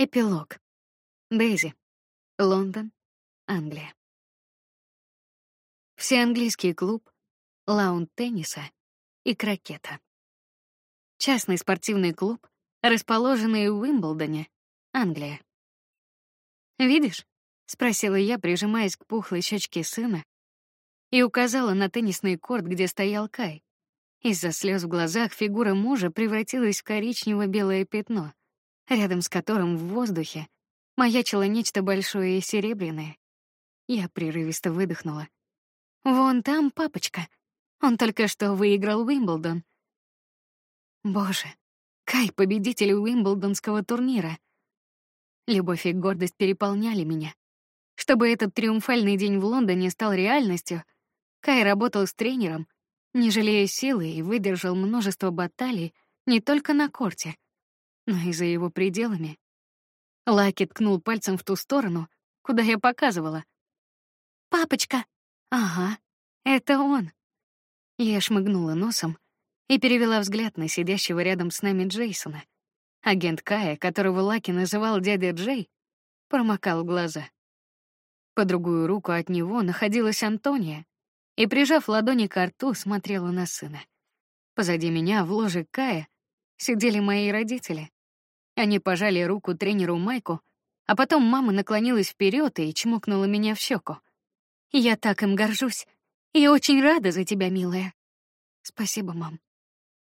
Эпилог. Дейзи. Лондон, Англия. Всеанглийский клуб, лаунд тенниса и крокета. Частный спортивный клуб, расположенный в Уимблдоне, Англия. Видишь? спросила я, прижимаясь к пухлой щечке сына, и указала на теннисный корт, где стоял Кай. Из-за слез в глазах фигура мужа превратилась в коричнево-белое пятно рядом с которым в воздухе маячило нечто большое и серебряное. Я прерывисто выдохнула. Вон там папочка. Он только что выиграл Уимблдон. Боже, Кай победитель Уимблдонского турнира. Любовь и гордость переполняли меня. Чтобы этот триумфальный день в Лондоне стал реальностью, Кай работал с тренером, не жалея силы и выдержал множество баталий не только на корте, но и за его пределами. Лаки ткнул пальцем в ту сторону, куда я показывала. Папочка. Ага, это он. Я шмыгнула носом и перевела взгляд на сидящего рядом с нами Джейсона. Агент Кая, которого Лаки называл дядя Джей, промокал глаза. По другую руку от него находилась Антония и, прижав ладони к рту, смотрела на сына. Позади меня в ложе Кая сидели мои родители. Они пожали руку тренеру Майку, а потом мама наклонилась вперед и чмокнула меня в щеку. Я так им горжусь и очень рада за тебя, милая. Спасибо, мам.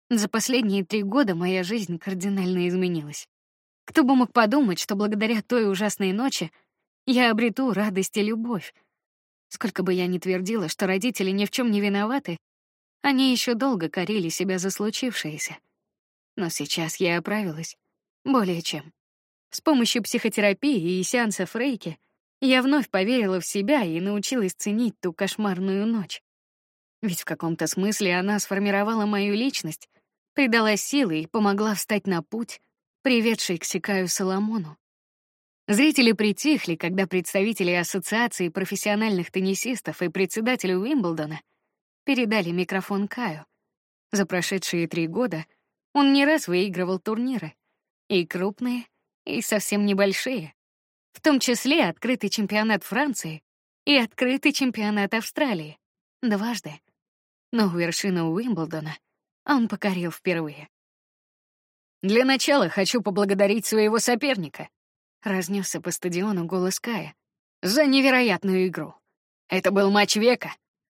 За последние три года моя жизнь кардинально изменилась. Кто бы мог подумать, что благодаря той ужасной ночи я обрету радость и любовь. Сколько бы я ни твердила, что родители ни в чем не виноваты, они еще долго корили себя за случившееся. Но сейчас я оправилась. Более чем. С помощью психотерапии и сеансов рейки я вновь поверила в себя и научилась ценить ту кошмарную ночь. Ведь в каком-то смысле она сформировала мою личность, придала силы и помогла встать на путь, приведший к Сикаю Соломону. Зрители притихли, когда представители Ассоциации профессиональных теннисистов и председатель Уимблдона передали микрофон Каю. За прошедшие три года он не раз выигрывал турниры, и крупные, и совсем небольшие. В том числе открытый чемпионат Франции и открытый чемпионат Австралии. Дважды. Но вершину Уимблдона он покорил впервые. Для начала хочу поблагодарить своего соперника. Разнесся по стадиону голос Кая. За невероятную игру. Это был матч века.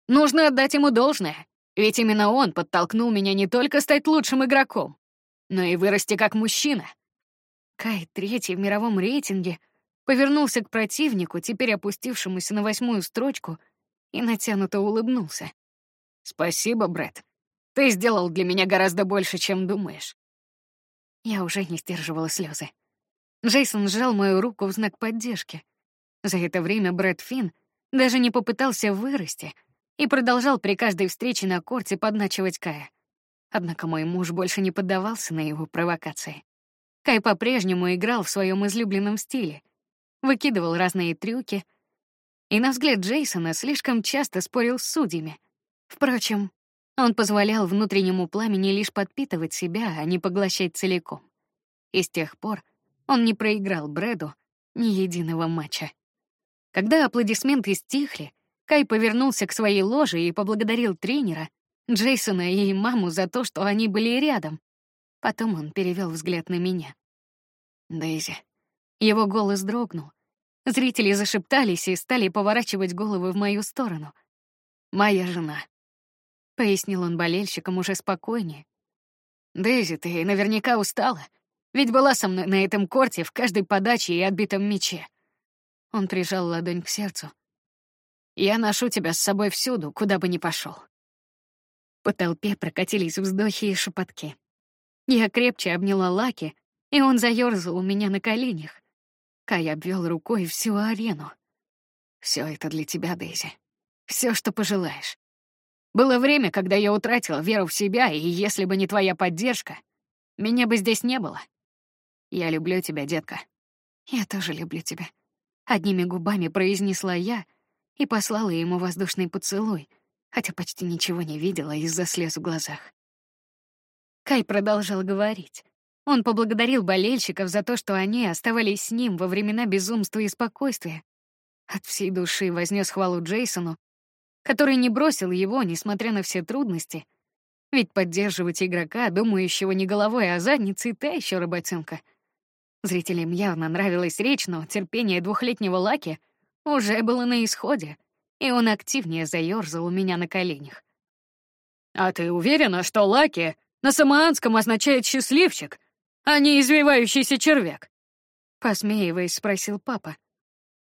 Нужно отдать ему должное, ведь именно он подтолкнул меня не только стать лучшим игроком, но и вырасти как мужчина. Кай, третий в мировом рейтинге, повернулся к противнику, теперь опустившемуся на восьмую строчку, и натянуто улыбнулся. Спасибо, Брэд. Ты сделал для меня гораздо больше, чем думаешь. Я уже не сдерживала слезы. Джейсон сжал мою руку в знак поддержки. За это время Брэд Финн даже не попытался вырасти и продолжал при каждой встрече на корте подначивать Кая. Однако мой муж больше не поддавался на его провокации. Кай по-прежнему играл в своем излюбленном стиле, выкидывал разные трюки, и на взгляд Джейсона слишком часто спорил с судьями. Впрочем, он позволял внутреннему пламени лишь подпитывать себя, а не поглощать целиком. И с тех пор он не проиграл Брэду ни единого матча. Когда аплодисменты стихли, Кай повернулся к своей ложе и поблагодарил тренера, Джейсона и маму за то, что они были рядом, Потом он перевел взгляд на меня. Дейзи. Его голос дрогнул. Зрители зашептались и стали поворачивать головы в мою сторону. Моя жена. Пояснил он болельщикам уже спокойнее. Дейзи, ты наверняка устала, ведь была со мной на этом корте в каждой подаче и отбитом мяче. Он прижал ладонь к сердцу. Я ношу тебя с собой всюду, куда бы ни пошел. По толпе прокатились вздохи и шепотки. Я крепче обняла Лаки, и он заёрзал у меня на коленях. Кай обвел рукой всю арену. Все это для тебя, Дейзи. Все, что пожелаешь. Было время, когда я утратила веру в себя, и если бы не твоя поддержка, меня бы здесь не было. Я люблю тебя, детка. Я тоже люблю тебя. Одними губами произнесла я и послала ему воздушный поцелуй, хотя почти ничего не видела из-за слез в глазах. Кай продолжал говорить. Он поблагодарил болельщиков за то, что они оставались с ним во времена безумства и спокойствия. От всей души вознес хвалу Джейсону, который не бросил его, несмотря на все трудности. Ведь поддерживать игрока, думающего не головой, а задницей, та еще работенка. Зрителям явно нравилась речь, но терпение двухлетнего Лаки уже было на исходе, и он активнее заерзал у меня на коленях. «А ты уверена, что Лаки на самоанском означает «счастливчик», а не «извивающийся червяк»?» Посмеиваясь, спросил папа.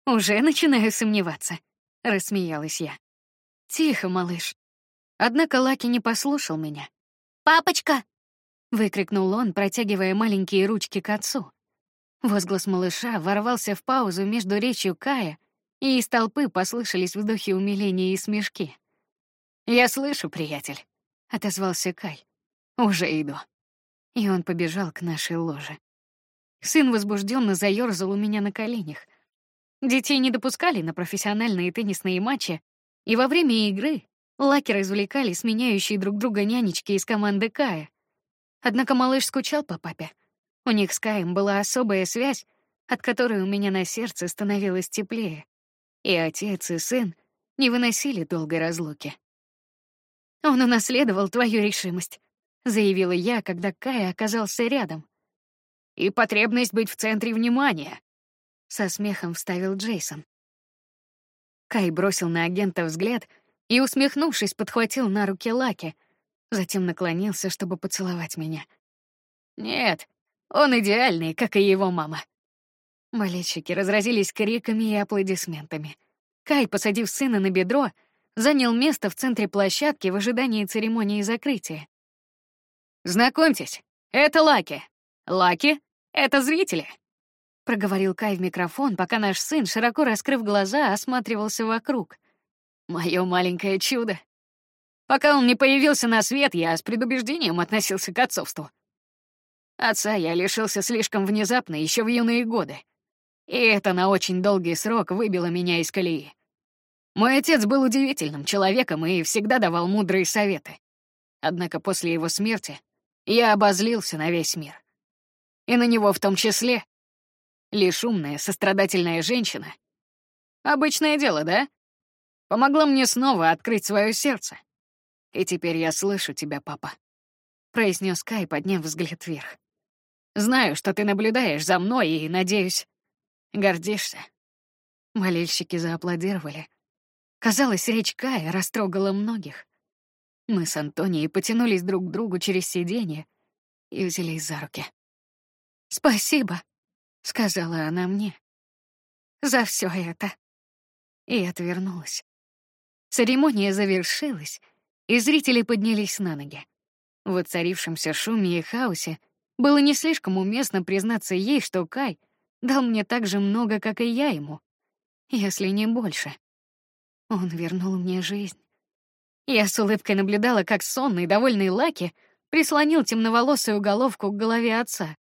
«Уже начинаю сомневаться», — рассмеялась я. «Тихо, малыш». Однако Лаки не послушал меня. «Папочка!» — выкрикнул он, протягивая маленькие ручки к отцу. Возглас малыша ворвался в паузу между речью Кая, и из толпы послышались вдохи умиления и смешки. «Я слышу, приятель», — отозвался Кай. «Уже иду». И он побежал к нашей ложе. Сын возбужденно заерзал у меня на коленях. Детей не допускали на профессиональные теннисные матчи, и во время игры лакеры извлекали сменяющие друг друга нянечки из команды Кая. Однако малыш скучал по папе. У них с Каем была особая связь, от которой у меня на сердце становилось теплее. И отец, и сын не выносили долгой разлуки. Он унаследовал твою решимость, заявила я, когда Кай оказался рядом. И потребность быть в центре внимания, со смехом вставил Джейсон. Кай бросил на агента взгляд и, усмехнувшись, подхватил на руки Лаки, затем наклонился, чтобы поцеловать меня. Нет, он идеальный, как и его мама. Болельщики разразились криками и аплодисментами. Кай, посадив сына на бедро, занял место в центре площадки в ожидании церемонии закрытия. Знакомьтесь, это Лаки. Лаки — это зрители. Проговорил Кай в микрофон, пока наш сын, широко раскрыв глаза, осматривался вокруг. Мое маленькое чудо. Пока он не появился на свет, я с предубеждением относился к отцовству. Отца я лишился слишком внезапно, еще в юные годы. И это на очень долгий срок выбило меня из колеи. Мой отец был удивительным человеком и всегда давал мудрые советы. Однако после его смерти я обозлился на весь мир. И на него в том числе. Лишь умная, сострадательная женщина. Обычное дело, да? Помогла мне снова открыть свое сердце. И теперь я слышу тебя, папа. Произнес Кай, подняв взгляд вверх. Знаю, что ты наблюдаешь за мной и, надеюсь, гордишься. Молельщики зааплодировали. Казалось, речь Кая растрогала многих. Мы с Антонией потянулись друг к другу через сиденье и взялись за руки. «Спасибо», — сказала она мне, — «за все это». И отвернулась. Церемония завершилась, и зрители поднялись на ноги. В воцарившемся шуме и хаосе было не слишком уместно признаться ей, что Кай дал мне так же много, как и я ему, если не больше. Он вернул мне жизнь. Я с улыбкой наблюдала, как сонный, довольный Лаки прислонил темноволосую головку к голове отца.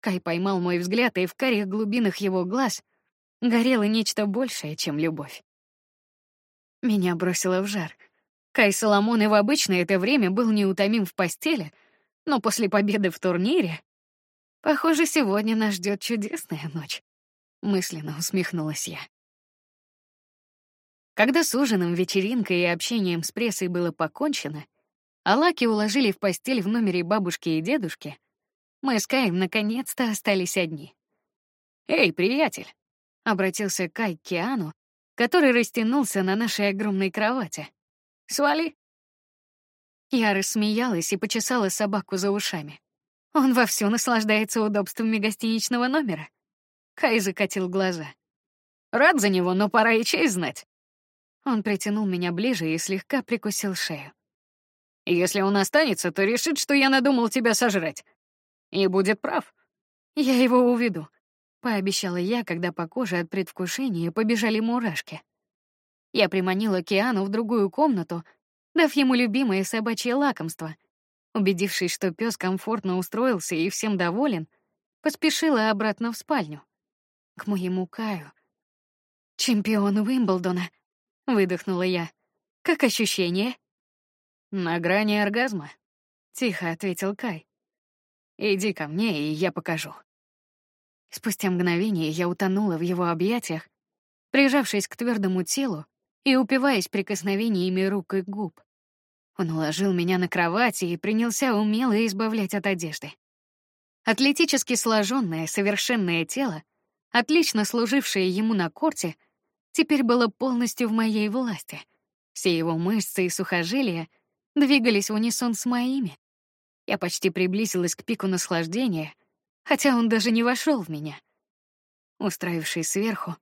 Кай поймал мой взгляд, и в карих глубинах его глаз горело нечто большее, чем любовь. Меня бросило в жар. Кай Соломон и в обычное это время был неутомим в постели, но после победы в турнире... Похоже, сегодня нас ждет чудесная ночь. Мысленно усмехнулась я. Когда с ужином, вечеринкой и общением с прессой было покончено, а Лаки уложили в постель в номере бабушки и дедушки, мы с Каем наконец-то остались одни. «Эй, приятель!» — обратился Кай к Киану, который растянулся на нашей огромной кровати. «Свали!» Я рассмеялась и почесала собаку за ушами. Он вовсю наслаждается удобствами гостиничного номера. Кай закатил глаза. Рад за него, но пора и честь знать. Он притянул меня ближе и слегка прикусил шею. Если он останется, то решит, что я надумал тебя сожрать. И будет прав. Я его уведу, пообещала я, когда по коже от предвкушения побежали мурашки. Я приманила Киану в другую комнату, дав ему любимое собачье лакомство. Убедившись, что пес комфортно устроился и всем доволен, поспешила обратно в спальню. К моему Каю. Чемпион Уимблдона, выдохнула я. Как ощущение? На грани оргазма, тихо ответил Кай. Иди ко мне, и я покажу. Спустя мгновение я утонула в его объятиях, прижавшись к твердому телу и упиваясь прикосновениями рук и губ. Он уложил меня на кровати и принялся умело избавлять от одежды. Атлетически сложенное, совершенное тело, отлично служившее ему на корте, теперь было полностью в моей власти. Все его мышцы и сухожилия двигались в унисон с моими. Я почти приблизилась к пику наслаждения, хотя он даже не вошел в меня. Устраившись сверху,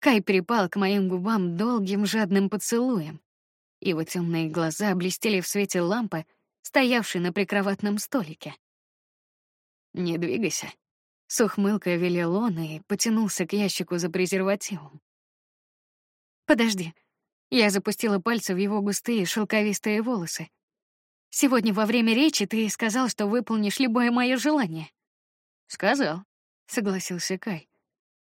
Кай припал к моим губам долгим жадным поцелуем. Его темные глаза блестели в свете лампы, стоявшей на прикроватном столике. Не двигайся. С ухмылкой велел он и потянулся к ящику за презервативом. Подожди. Я запустила пальцы в его густые шелковистые волосы. Сегодня во время речи ты сказал, что выполнишь любое мое желание. Сказал, согласился Кай.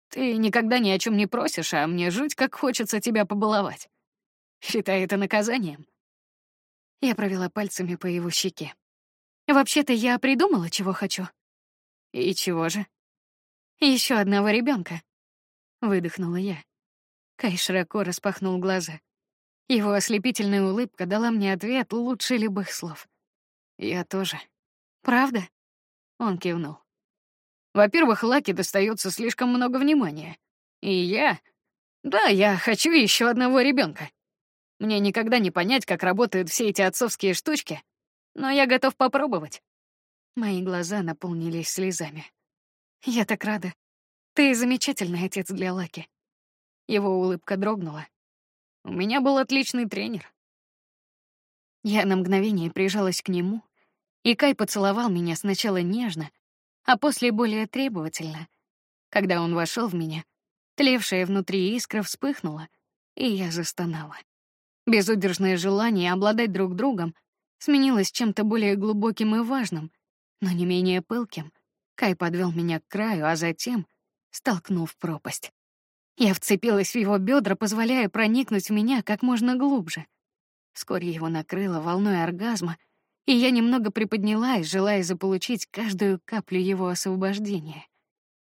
Ты никогда ни о чем не просишь, а мне жуть как хочется тебя побаловать. Считай это наказанием. Я провела пальцами по его щеке. Вообще-то я придумала, чего хочу. И чего же? Еще одного ребенка. Выдохнула я. Кай широко распахнул глаза. Его ослепительная улыбка дала мне ответ лучше любых слов. Я тоже. Правда? Он кивнул. Во-первых, Лаки достается слишком много внимания. И я... Да, я хочу еще одного ребенка. Мне никогда не понять, как работают все эти отцовские штучки, но я готов попробовать. Мои глаза наполнились слезами. Я так рада. Ты замечательный отец для Лаки. Его улыбка дрогнула. У меня был отличный тренер. Я на мгновение прижалась к нему, и Кай поцеловал меня сначала нежно, а после более требовательно. Когда он вошел в меня, тлевшая внутри искра вспыхнула, и я застонала. Безудержное желание обладать друг другом сменилось чем-то более глубоким и важным, но не менее пылким. Кай подвел меня к краю, а затем столкнул в пропасть. Я вцепилась в его бедра, позволяя проникнуть в меня как можно глубже. Вскоре его накрыло волной оргазма, и я немного приподнялась, желая заполучить каждую каплю его освобождения.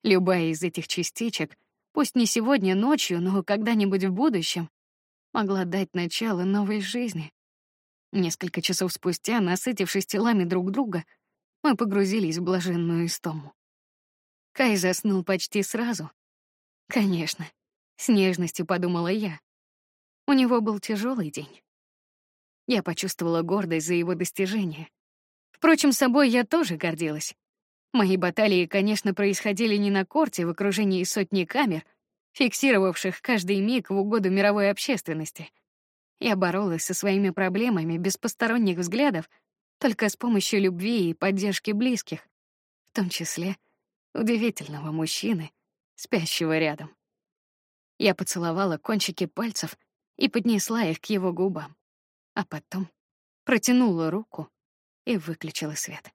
Любая из этих частичек, пусть не сегодня ночью, но когда-нибудь в будущем, могла дать начало новой жизни. Несколько часов спустя, насытившись телами друг друга, мы погрузились в блаженную истому. Кай заснул почти сразу. Конечно, с нежностью подумала я. У него был тяжелый день. Я почувствовала гордость за его достижения. Впрочем, собой я тоже гордилась. Мои баталии, конечно, происходили не на корте в окружении сотни камер, фиксировавших каждый миг в угоду мировой общественности. Я боролась со своими проблемами без посторонних взглядов, только с помощью любви и поддержки близких, в том числе удивительного мужчины, спящего рядом. Я поцеловала кончики пальцев и поднесла их к его губам а потом протянула руку и выключила свет.